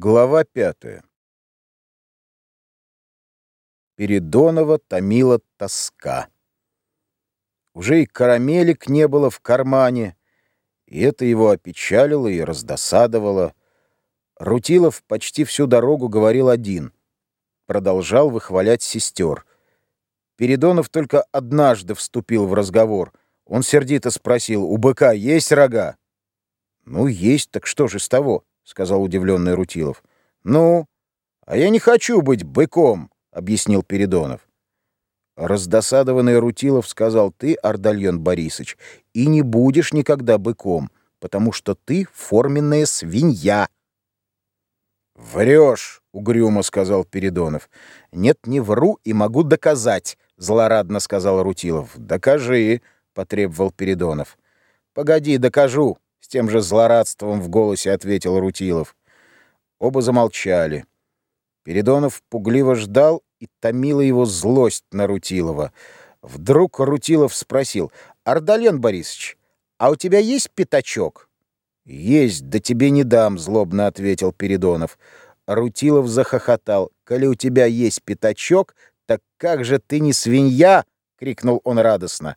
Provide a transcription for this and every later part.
Глава пятая. Передонова томила тоска. Уже и карамелек не было в кармане, и это его опечалило и раздосадовало. Рутилов почти всю дорогу говорил один, продолжал выхвалять сестер. Передонов только однажды вступил в разговор. Он сердито спросил, у быка есть рога? Ну, есть, так что же с того? — сказал удивленный Рутилов. «Ну, а я не хочу быть быком», — объяснил Передонов. Раздосадованный Рутилов сказал, «Ты, Ардальон Борисович, и не будешь никогда быком, потому что ты форменная свинья». «Врешь», — угрюмо сказал Передонов. «Нет, не вру и могу доказать», — злорадно сказал Рутилов. «Докажи», — потребовал Передонов. «Погоди, докажу», тем же злорадством в голосе ответил Рутилов. Оба замолчали. Передонов пугливо ждал, и томила его злость на Рутилова. Вдруг Рутилов спросил, «Ардален Борисович, а у тебя есть пятачок?» «Есть, да тебе не дам», — злобно ответил Передонов. Рутилов захохотал. «Коли у тебя есть пятачок, так как же ты не свинья?» — крикнул он радостно.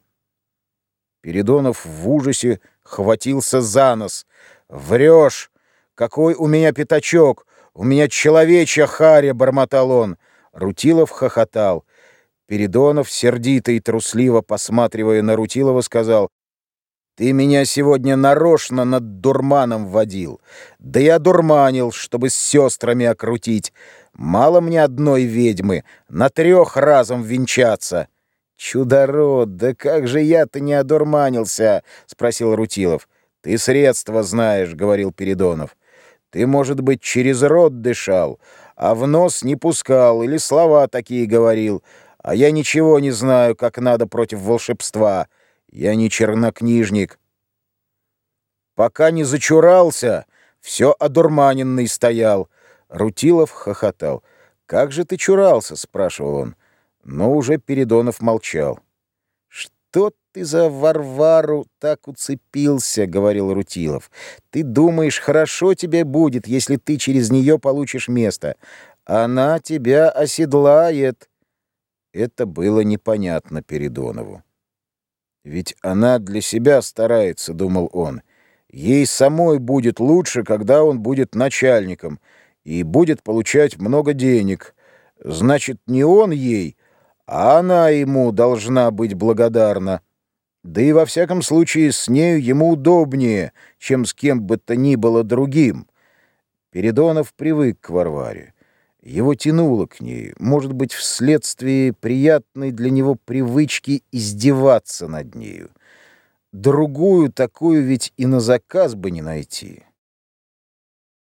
Передонов в ужасе хватился за нос. «Врешь! Какой у меня пятачок! У меня человечья харя!» — бормотал он. Рутилов хохотал. Передонов, сердито и трусливо посматривая на Рутилова, сказал, «Ты меня сегодня нарочно над дурманом водил. Да я дурманил, чтобы с сестрами окрутить. Мало мне одной ведьмы, на трех разом венчаться». «Чудород, да как же я-то не одурманился?» — спросил Рутилов. «Ты средства знаешь», — говорил Передонов. «Ты, может быть, через рот дышал, а в нос не пускал или слова такие говорил, а я ничего не знаю, как надо против волшебства. Я не чернокнижник». Пока не зачурался, все одурманенный стоял. Рутилов хохотал. «Как же ты чурался?» — спрашивал он. Но уже Передонов молчал. «Что ты за Варвару так уцепился?» — говорил Рутилов. «Ты думаешь, хорошо тебе будет, если ты через нее получишь место. Она тебя оседлает». Это было непонятно Передонову. «Ведь она для себя старается», — думал он. «Ей самой будет лучше, когда он будет начальником и будет получать много денег. Значит, не он ей, а она ему должна быть благодарна. Да и во всяком случае с нею ему удобнее, чем с кем бы то ни было другим. Передонов привык к Варваре. Его тянуло к ней, может быть, вследствие приятной для него привычки издеваться над нею. Другую такую ведь и на заказ бы не найти.